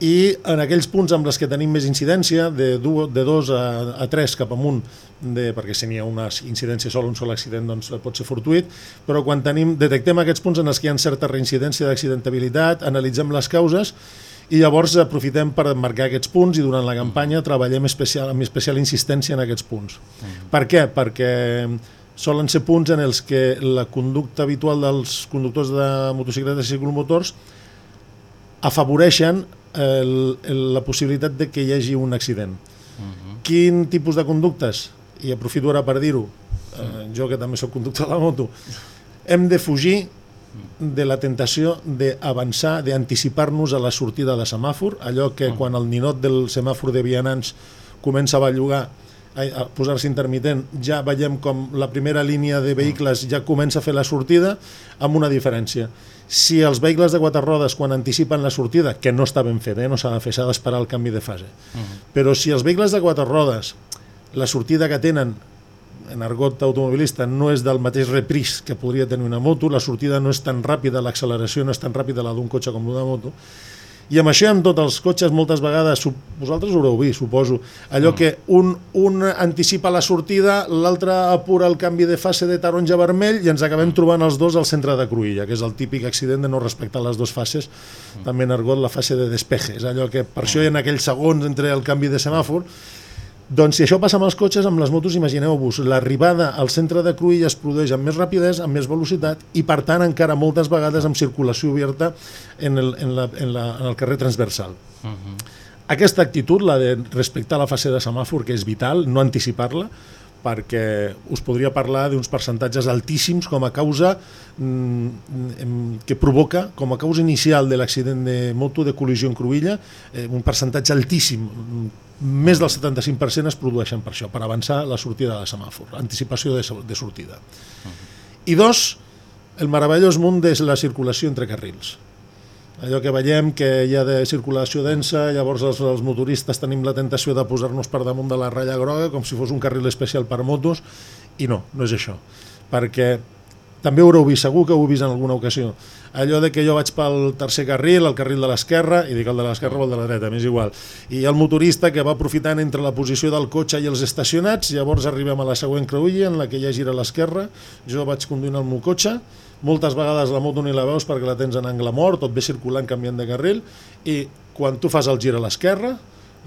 i en aquells punts amb les que tenim més incidència, de, du, de dos a, a tres cap amunt, de, perquè si n'hi ha una incidència sola, un sol accident, doncs pot ser fortuït, però quan tenim, detectem aquests punts en els que hi ha certa reincidència d'accidentabilitat, analitzem les causes i llavors aprofitem per marcar aquests punts i durant la campanya treballem especial, amb especial insistència en aquests punts. Per què? Perquè solen ser punts en els que la conducta habitual dels conductors de motocicletes i ciclomotors afavoreixen el, el, la possibilitat de que hi hagi un accident. Quin tipus de conductes? I aprofito ara per dir-ho, eh, jo que també sóc conductor de la moto, hem de fugir de la tentació d'avançar, d'anticipar-nos a la sortida de semàfor, allò que quan el ninot del semàfor de vianants comença a bellugar, a, posar-se intermitent, ja veiem com la primera línia de vehicles ja comença a fer la sortida, amb una diferència. Si els vehicles de quatre rodes, quan anticipen la sortida, que no està ben fet, eh? no s'ha de fer, s'ha d'esperar el canvi de fase, però si els vehicles de quatre rodes, la sortida que tenen en argot automobilista no és del mateix repris que podria tenir una moto, la sortida no és tan ràpida, l'acceleració no és tan ràpida la d'un cotxe com d'una moto, i amb això amb tots els cotxes moltes vegades, vosaltres ho haureu vist, suposo, allò que un, un anticipa la sortida, l'altre apura el canvi de fase de taronja vermell i ens acabem trobant els dos al centre de cruïlla, que és el típic accident de no respectar les dues fases, també en argot la fase de despeje, és allò que per això hi ha aquells segons entre el canvi de semàfor, doncs si això passa amb els cotxes, amb les motos, imagineu-vos, l'arribada al centre de cruïlla es produeix amb més rapidesa, amb més velocitat i, per tant, encara moltes vegades amb circulació oberta en el, en la, en la, en el carrer transversal. Aquesta actitud, la de respectar la fase de semàfor, que és vital, no anticipar-la, perquè us podria parlar d'uns percentatges altíssims com a causa mm, que provoca, com a causa inicial de l'accident de moto de col·lisió en cruïlla, eh, un percentatge altíssim, més del 75% es produeixen per això, per avançar la sortida de semàfor, anticipació de, de sortida. I dos, el meravellós munt de la circulació entre carrils. Allò que veiem que hi ha de circulació densa, llavors els, els motoristes tenim la tentació de posar-nos per damunt de la ratlla groga com si fos un carril especial per motos, i no, no és això. Perquè també ho haureu vist, segur que ho heu vist en alguna ocasió. Allò de que jo vaig pel tercer carril, el carril de l'esquerra, i dic el de l'esquerra o el de la dreta, m'és igual. I el motorista que va aprofitant entre la posició del cotxe i els estacionats, llavors arribem a la següent creuilla en la que ja gira a l'esquerra, jo vaig conduint el meu cotxe, moltes vegades la moto ni la veus perquè la tens en angle mort, tot ve circulant canviant de carril, i quan tu fas el gir a l'esquerra,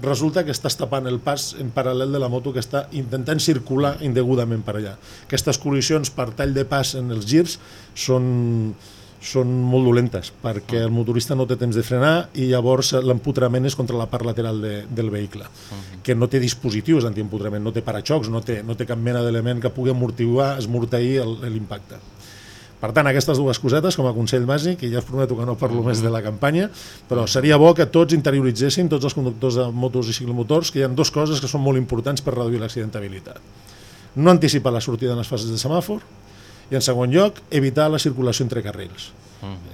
resulta que estàs tapant el pas en paral·lel de la moto que està intentant circular indegudament per allà. Aquestes col·lisions per tall de pas en els girs són, són molt dolentes perquè el motorista no té temps de frenar i llavors l'empotrament és contra la part lateral de, del vehicle, que no té dispositius d'antiempotrament, no té paraxocs, no té, no té cap mena d'element que pugui amortiguar, esmorteir el- l'impacte. Per tant, aquestes dues cosetes, com a consell bàsic, i ja us prometo que no parlo més de la campanya, però seria bo que tots interioritzessin, tots els conductors de motos i ciclomotors, que hi ha dues coses que són molt importants per reduir l'accidentabilitat. No anticipar la sortida en les fases de semàfor, i en segon lloc, evitar la circulació entre carrils.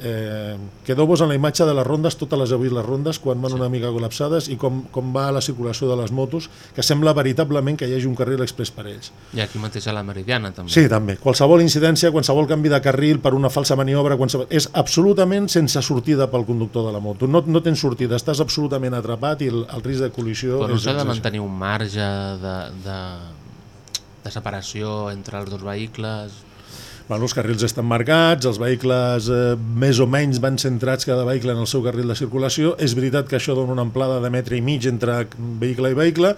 Eh, Quedeu-vos en la imatge de les rondes, totes les heu vist les rondes, quan van una mica col·lapsades, i com, com va la circulació de les motos, que sembla veritablement que hi hagi un carril express per ells. I aquí mateix a la Meridiana, també. Sí, també. Qualsevol incidència, qualsevol canvi de carril per una falsa maniobra, qualsevol... és absolutament sense sortida pel conductor de la moto. No, no tens sortida, estàs absolutament atrapat i el, el risc de col·lisió Però no s'ha de mantenir un marge de, de, de separació entre els dos vehicles... Bueno, els carrils estan marcats, els vehicles eh, més o menys van centrats cada vehicle en el seu carril de circulació. És veritat que això dona una amplada de metre i mig entre vehicle i vehicle,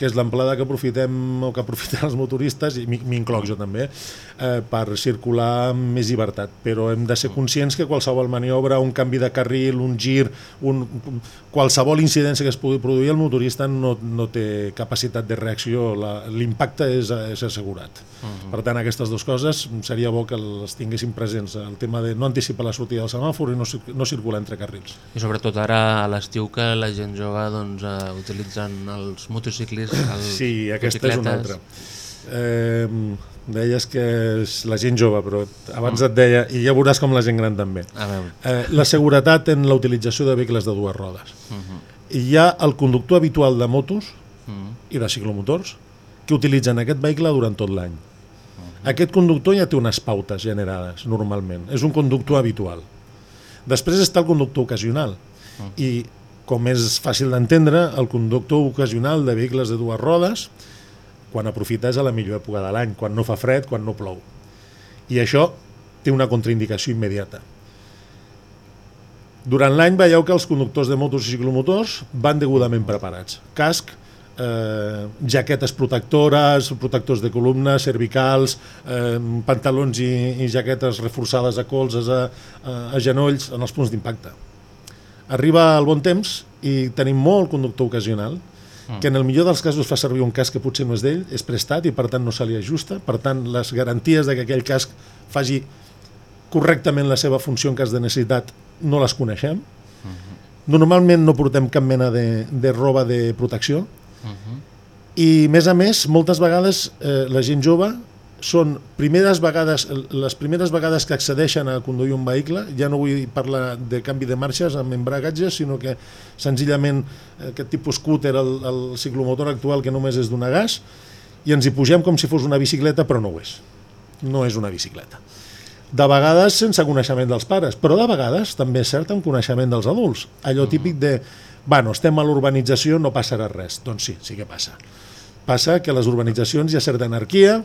que és l'amplada que aprofitem o que aprofiten els motoristes, i m'incloc jo també, eh, per circular amb més llibertat. Però hem de ser conscients que qualsevol maniobra, un canvi de carril, un gir, un, qualsevol incidència que es pugui produir, el motorista no, no té capacitat de reacció, l'impacte és, és assegurat. Mhm. Per tant, aquestes dues coses seria bo que les tinguéssim presents, el tema de no anticipar la sortida del semàfor i no, no circular entre carrils. I sobretot ara a l'estiu que la gent jove doncs, eh, utilitzen els motociclis, els Sí, aquesta és una altra. Eh, deies que és la gent jove, però abans et deia, i ja veuràs com la gent gran també, A veure. eh, la seguretat en la utilització de vehicles de dues rodes. Mhm. I hi ha el conductor habitual de motos Mhm. i de ciclomotors que utilitzen aquest vehicle durant tot l'any. Aquest conductor ja té unes pautes generades, normalment. És un conductor habitual. Després està el conductor ocasional. I, com és fàcil d'entendre, el conductor ocasional de vehicles de dues rodes, quan aprofita és a la millor època de l'any, quan no fa fred, quan no plou. I això té una contraindicació immediata. Durant l'any veieu que els conductors de motos i ciclomotors van degudament preparats. Casc, eh, jaquetes protectores, protectors de columna, cervicals, eh, pantalons i, i jaquetes reforçades a colzes, a, a, a genolls, en els punts d'impacte. Arriba el bon temps i tenim molt conductor ocasional, que en el millor dels casos fa servir un casc que potser no és d'ell, és prestat i per tant no se li ajusta, per tant les garanties de que aquell casc faci correctament la seva funció en cas de necessitat no les coneixem. Normalment no portem cap mena de, de roba de protecció. I, més a més, moltes vegades eh, la gent jove són primeres vegades, les primeres vegades que accedeixen a conduir un vehicle, ja no vull parlar de canvi de marxes amb embragatges, sinó que senzillament aquest tipus scooter, el, el ciclomotor actual que només és donar gas, i ens hi pugem com si fos una bicicleta, però no ho és. No és una bicicleta. De vegades sense coneixement dels pares, però de vegades també és cert amb coneixement dels adults. Allò típic de, bueno, estem a l'urbanització, no passarà res. Doncs sí, sí que passa. Passa que a les urbanitzacions hi ha certa anarquia,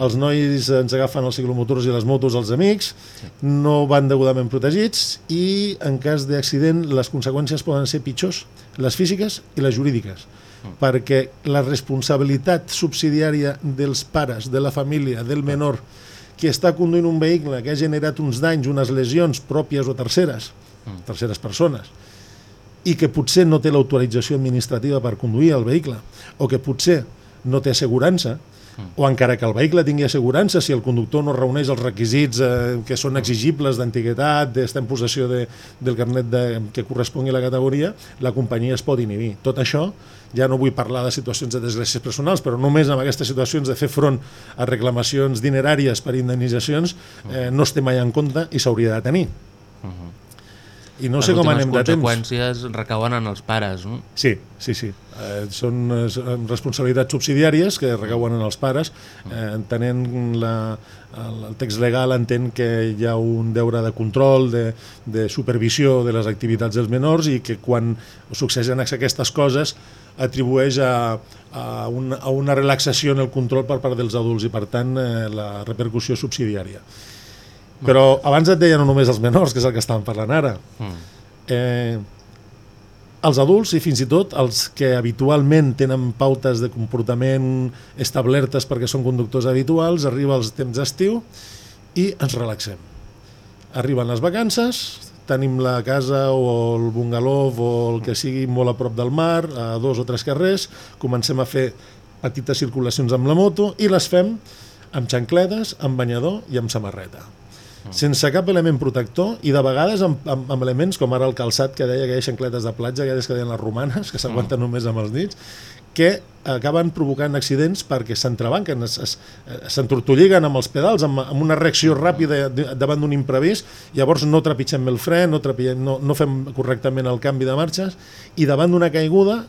els nois ens agafen els ciclomotors i les motos als amics, no van degudament protegits i en cas d'accident les conseqüències poden ser pitjors, les físiques i les jurídiques perquè la responsabilitat subsidiària dels pares, de la família, del menor, que està conduint un vehicle que ha generat uns danys, unes lesions pròpies o terceres, terceres persones, i que potser no té l'autorització administrativa per conduir el vehicle, o que potser no té assegurança, o encara que el vehicle tingui assegurança, si el conductor no reuneix els requisits eh, que són exigibles d'antiguitat, d'estar en possessió de, del carnet de, que correspongui a la categoria, la companyia es pot inhibir. Tot això, ja no vull parlar de situacions de desgràcies personals, però només en aquestes situacions de fer front a reclamacions dineràries per indemnitzacions eh, no es té mai en compte i s'hauria de tenir. I no sé com anem de Les temps. conseqüències recauen en els pares, no? Sí, sí, sí. Eh, són eh, són responsabilitats subsidiàries que recauen en els pares. Eh, entenent la, el, el text legal entén que hi ha un deure de control, de, de supervisió de les activitats dels menors i que quan succeeixen aquestes coses atribueix a, a, una, a una relaxació en el control per part dels adults i per tant eh, la repercussió subsidiària. Però abans et deia no només els menors, que és el que estàvem parlant ara. Mm. Eh, els adults i fins i tot els que habitualment tenen pautes de comportament establertes perquè són conductors habituals, arriba els temps d'estiu i ens relaxem. Arriben les vacances, tenim la casa o el bungalov o el que sigui molt a prop del mar, a dos o tres carrers, comencem a fer petites circulacions amb la moto i les fem amb xancletes, amb banyador i amb samarreta sense cap element protector i de vegades amb, amb, amb elements com ara el calçat que deia que hi ha xancletes de platja, aquelles que deien les romanes, que s'aguanten només amb els dits, que acaben provocant accidents perquè s'entrebanquen, eh, s'entortolliguen amb els pedals, amb, amb una reacció ràpida davant d'un imprevist, llavors no trepitgem el fre, no, trepitgem, no, no fem correctament el canvi de marxes, i davant d'una caiguda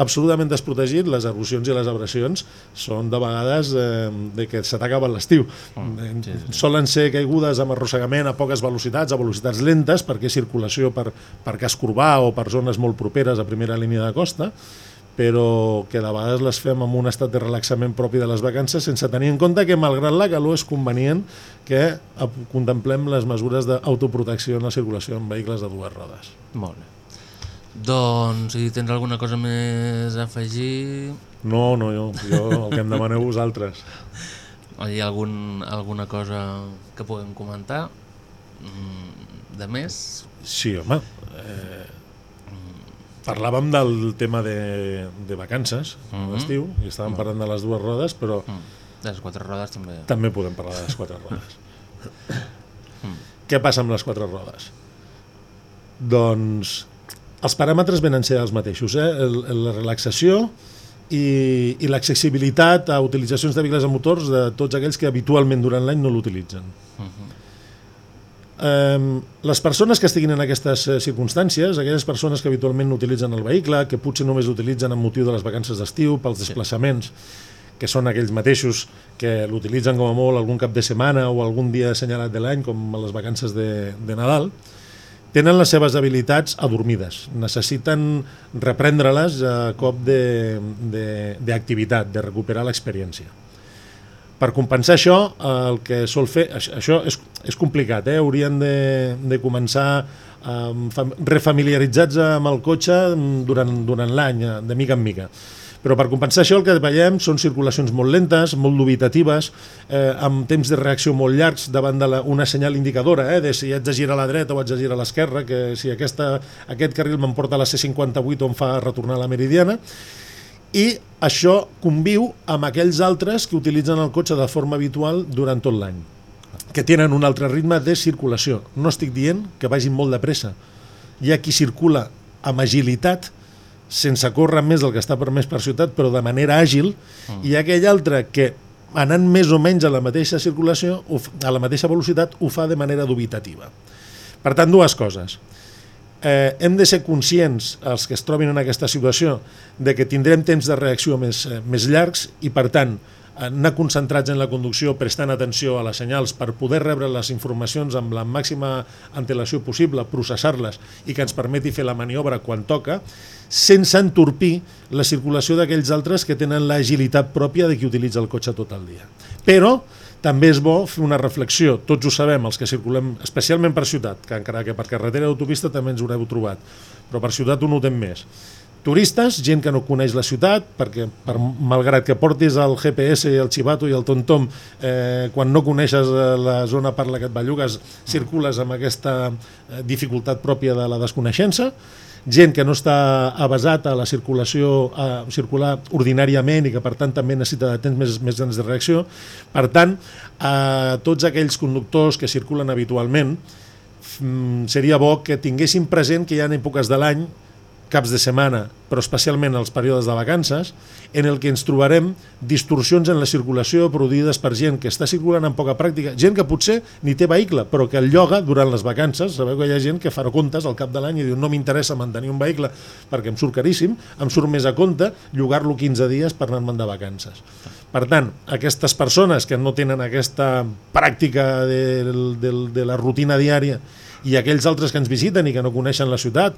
absolutament desprotegit, les erosions i les abrasions són de vegades eh, de que se t'acaba l'estiu. Eh, Solen ser caigudes amb arrossegament a poques velocitats, a velocitats lentes, perquè és circulació per, per cas corbà o per zones molt properes a primera línia de costa, però que de vegades les fem amb un estat de relaxament propi de les vacances sense tenir en compte que malgrat la calor és convenient que contemplem les mesures d'autoprotecció en la circulació en vehicles de dues rodes. Molt bé. Doncs, si tens alguna cosa més a afegir... No, no, jo, jo el que em demaneu vosaltres. Hi ha algun, alguna cosa que puguem comentar mm, de més? Sí, home. Eh, parlàvem del tema de, de vacances mm. -hmm. d'estiu i estàvem parlant de les dues rodes, però De les quatre rodes també. també podem parlar de les quatre rodes. Què passa amb les quatre rodes? Doncs els paràmetres venen a ser els mateixos, eh? el, el, la relaxació i, i l'accessibilitat a utilitzacions de vehicles a motors de tots aquells que habitualment durant l'any no l'utilitzen. Eh, les persones que estiguin en aquestes eh, circumstàncies, aquelles persones que habitualment no utilitzen el vehicle, que potser només l'utilitzen amb motiu de les vacances d'estiu, pels desplaçaments, que són aquells mateixos que l'utilitzen com a molt algun cap de setmana o algun dia assenyalat de l'any, com a les vacances de, de Nadal, tenen les seves habilitats adormides. Necessiten reprendre-les a cop de- de- d'activitat, de, de recuperar l'experiència. Per compensar això, el que sol fer... Això, és, és complicat, eh? Haurien de, de començar um, refamiliaritzats amb el cotxe mm, durant, durant l'any, eh, de mica en mica. Però per compensar això el que veiem són circulacions molt lentes, molt dubitatives, eh, amb temps de reacció molt llargs davant de la, una senyal indicadora, eh, de si haig de girar a la dreta o haig de girar a l'esquerra, que si aquesta, aquest carril m'emporta a la C58 on fa retornar a la Meridiana, i això conviu amb aquells altres que utilitzen el cotxe de forma habitual durant tot l'any. que tenen un altre ritme de circulació. No estic dient que vagin molt de pressa. Hi ha qui circula amb agilitat, sense córrer més del que està permès per ciutat, però de manera àgil, mm. i aquell altre que anant més o menys a la mateixa circulació, a la mateixa velocitat, ho fa de manera dubitativa. Per tant, dues coses. Eh, hem de ser conscients, els que es trobin en aquesta situació, de que tindrem temps de reacció més, eh, més llargs i, per tant, anar concentrats en la conducció, prestant atenció a les senyals per poder rebre les informacions amb la màxima antelació possible, processar-les i que ens permeti fer la maniobra quan toca, sense entorpir la circulació d'aquells altres que tenen l'agilitat pròpia de qui utilitza el cotxe tot el dia. Però també és bo fer una reflexió, tots ho sabem, els que circulem especialment per ciutat, que encara que per carretera i autopista també ens ho trobat, però per ciutat ho notem més. Turistes, gent que no coneix la ciutat, perquè per, malgrat que portis el GPS el xivato i el tontom, eh, quan no coneixes eh, la zona per la que et bellugues, circules amb aquesta eh, dificultat pròpia de la desconeixença, gent que no està avasat a la circulació, a circular ordinàriament i que per tant també necessita de temps més, més grans de reacció. Per tant, a tots aquells conductors que circulen habitualment, mm, seria bo que tinguessin present que hi ha èpoques de l'any caps de setmana, però especialment els períodes de vacances, en el que ens trobarem distorsions en la circulació produïdes per gent que està circulant amb poca pràctica, gent que potser ni té vehicle, però que el lloga durant les vacances. Sabeu que hi ha gent que farà comptes al cap de l'any i diu no m'interessa mantenir un vehicle perquè em surt caríssim, em surt més a compte llogar-lo 15 dies per anar-me'n de vacances. Per tant, aquestes persones que no tenen aquesta pràctica de, de, de la rutina diària i aquells altres que ens visiten i que no coneixen la ciutat,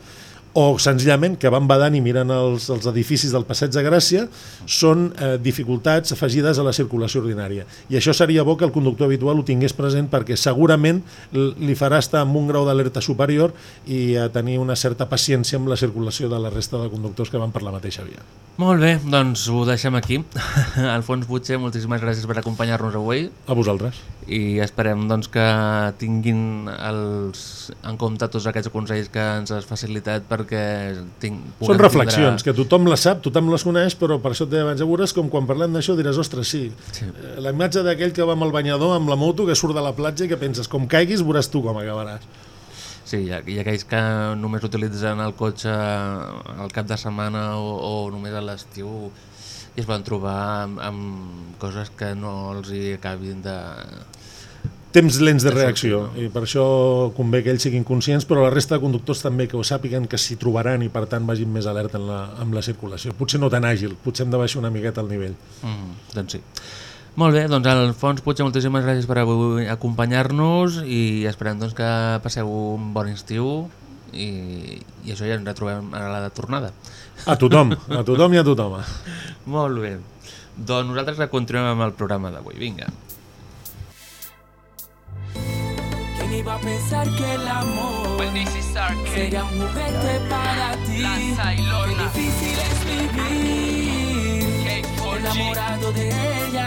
o senzillament que van badant i miren els, els edificis del Passeig de Gràcia són eh, dificultats afegides a la circulació ordinària. I això seria bo que el conductor habitual ho tingués present perquè segurament li farà estar amb un grau d'alerta superior i a tenir una certa paciència amb la circulació de la resta de conductors que van per la mateixa via. Molt bé, doncs ho deixem aquí. Alfons Butxer, moltíssimes gràcies per acompanyar-nos avui. A vosaltres. I esperem doncs, que tinguin els, en compte tots aquests consells que ens has facilitat perquè tinc, Són reflexions, que tothom les sap, tothom les coneix, però per això et deia abans, veuràs com quan parlem d'això diràs, ostres, sí, Sí. Eh, la imatge d'aquell que va amb el banyador, amb la moto, que surt de la platja i que penses, com caiguis, veuràs tu com acabaràs. Sí, ha aquells que només utilitzen el cotxe al cap de setmana o, o només a l'estiu i es poden trobar amb, amb coses que no els hi acabin de... Temps lents de reacció, i per això convé que ells siguin conscients, però la resta de conductors també que ho sàpiguen que s'hi trobaran i per tant vagin més alerta en la, amb la circulació. Potser no tan àgil, potser hem de baixar una miqueta el nivell. Mm, doncs sí. Molt bé, doncs Alfons Puig, moltíssimes gràcies per acompanyar-nos i esperem doncs, que passeu un bon estiu i, i això ja ens retrobem a la de tornada. A tothom, a tothom i a tothom. Molt bé. Doncs nosaltres continuem amb el programa d'avui. Vinga. ¿Quién iba a pensar que el amor sería un juguete para ti? Qué difícil es vivir enamorado de ella,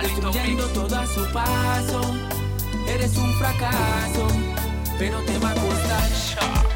destruyendo todo a su paso. Eres un fracaso, pero te va a costar.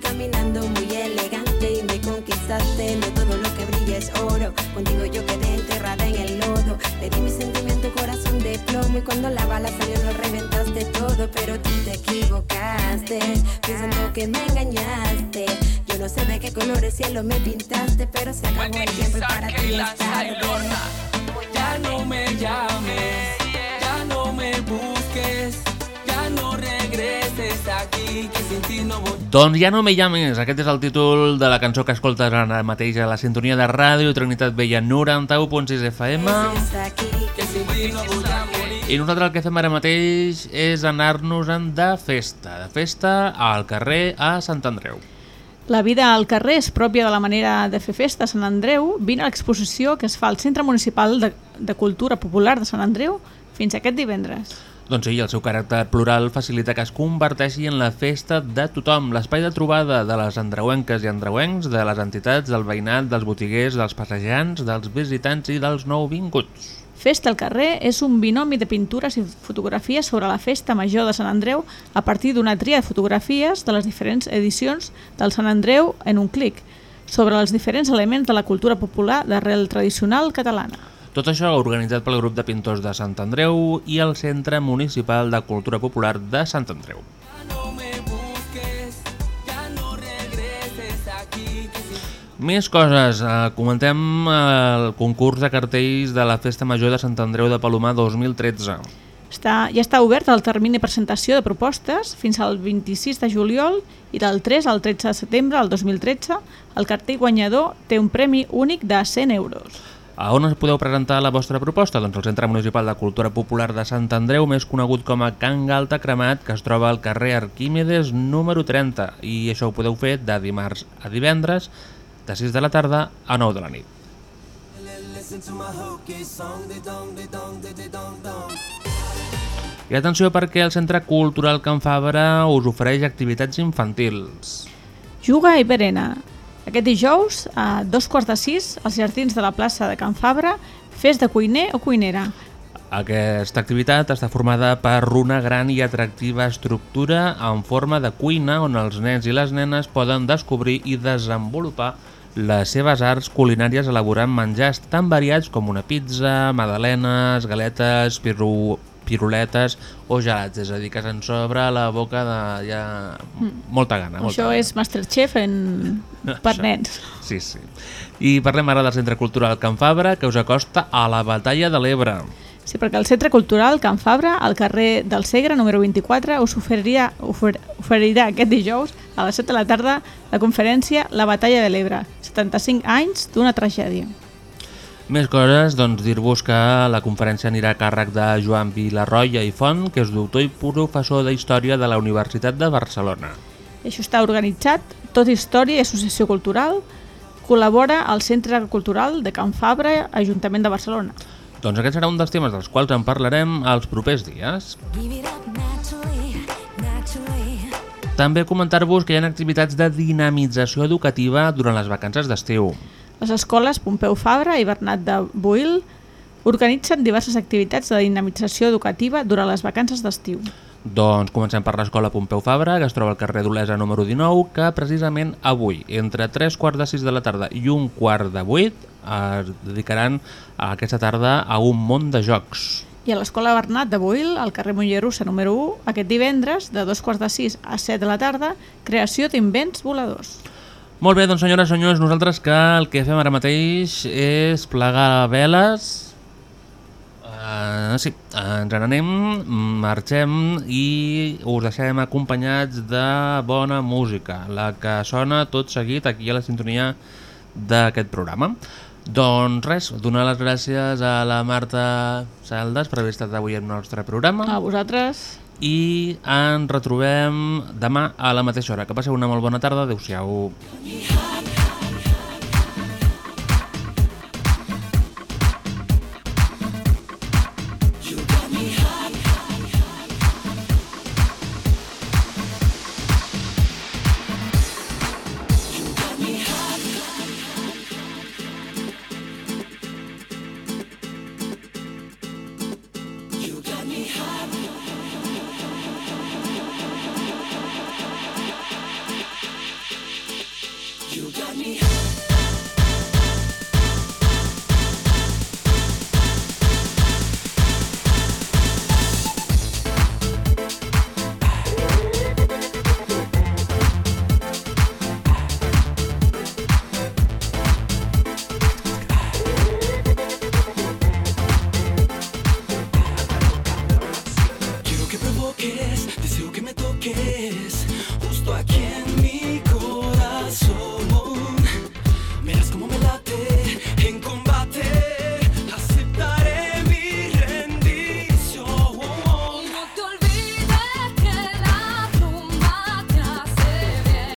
Te caminando muy elegante y me conquistaste. No todo lo que brilla es oro, contigo yo quedé enterrada en el lodo. Le di mi sentimiento corazón de plomo y cuando la bala salió lo reventaste todo, pero tú te equivocaste, pensando que me engañaste. Yo no sé de qué colores cielo me pintaste, pero se acabó el tiempo y para ti es tarde. Ya no me llames, Doncs ja no me llames, aquest és el títol de la cançó que escoltes ara mateix a la sintonia de ràdio Trinitat Vella 91.6 FM i nosaltres el que fem ara mateix és anar-nos-en de festa, de festa al carrer a Sant Andreu. La vida al carrer és pròpia de la manera de fer festa a Sant Andreu. Vine a l'exposició que es fa al Centre Municipal de, de Cultura Popular de Sant Andreu fins aquest divendres. Doncs sí, el seu caràcter plural facilita que es converteixi en la festa de tothom, l'espai de trobada de les andreuenques i andreuencs, de les entitats, del veïnat, dels botiguers, dels passejants, dels visitants i dels nouvinguts. Festa al carrer és un binomi de pintures i fotografies sobre la festa major de Sant Andreu a partir d'una tria de fotografies de les diferents edicions del Sant Andreu en un clic, sobre els diferents elements de la cultura popular d'arrel tradicional catalana. Tot això organitzat pel grup de pintors de Sant Andreu i el Centre Municipal de Cultura Popular de Sant Andreu. Més coses. Eh, comentem el concurs de cartells de la Festa Major de Sant Andreu de Palomar 2013. Està, ja està obert el termini de presentació de propostes fins al 26 de juliol i del 3 al 13 de setembre del 2013 el cartell guanyador té un premi únic de 100 euros. A on us podeu presentar la vostra proposta? Doncs al Centre Municipal de Cultura Popular de Sant Andreu, més conegut com a Can Galta Cremat, que es troba al carrer Arquímedes número 30. I això ho podeu fer de dimarts a divendres, de 6 de la tarda a 9 de la nit. I atenció perquè el Centre Cultural Can Fabra us ofereix activitats infantils. Juga i berena. Aquest dijous, a dos quarts de sis, als jardins de la plaça de Can Fabra, fes de cuiner o cuinera. Aquesta activitat està formada per una gran i atractiva estructura en forma de cuina on els nens i les nenes poden descobrir i desenvolupar les seves arts culinàries elaborant menjars tan variats com una pizza, magdalenes, galetes, piruletes o gelats, és a dir, que se'n sobra la boca de ja molta gana. Molta Això gana. és Masterchef en... per nens. Sí, sí. I parlem ara del Centre Cultural Can Fabra, que us acosta a la Batalla de l'Ebre. Sí, perquè el Centre Cultural Can Fabra, al carrer del Segre, número 24, us oferiria, ofer, oferirà aquest dijous a les 7 de la tarda la conferència La Batalla de l'Ebre, 75 anys d'una tragèdia. Més coses, doncs dir-vos que la conferència anirà a càrrec de Joan Vilarroia i Font, que és doctor i professor de Història de la Universitat de Barcelona. Això està organitzat, tot Història i Associació Cultural, col·labora al Centre Cultural de Can Fabra, Ajuntament de Barcelona. Doncs aquest serà un dels temes dels quals en parlarem els propers dies. També comentar-vos que hi ha activitats de dinamització educativa durant les vacances d'estiu. Les escoles Pompeu Fabra i Bernat de Buil organitzen diverses activitats de dinamització educativa durant les vacances d'estiu. Doncs comencem per l'escola Pompeu Fabra, que es troba al carrer d'Olesa número 19, que precisament avui, entre 3 quarts de 6 de la tarda i un quart de 8, es dedicaran a aquesta tarda a un món de jocs. I a l'escola Bernat de Buil, al carrer Mollerussa número 1, aquest divendres, de dos quarts de 6 a 7 de la tarda, creació d'invents voladors. Molt bé, doncs senyores i senyors, nosaltres que el que fem ara mateix és plegar veles... Uh, sí, ens n'anem, marxem i us deixem acompanyats de bona música, la que sona tot seguit aquí a la sintonia d'aquest programa. Doncs res, donar les gràcies a la Marta Saldes per haver estat avui en el nostre programa. A vosaltres. I ens retrobem demà a la mateixa hora. Que passeu una molt bona tarda. Adéu-siau. Quiero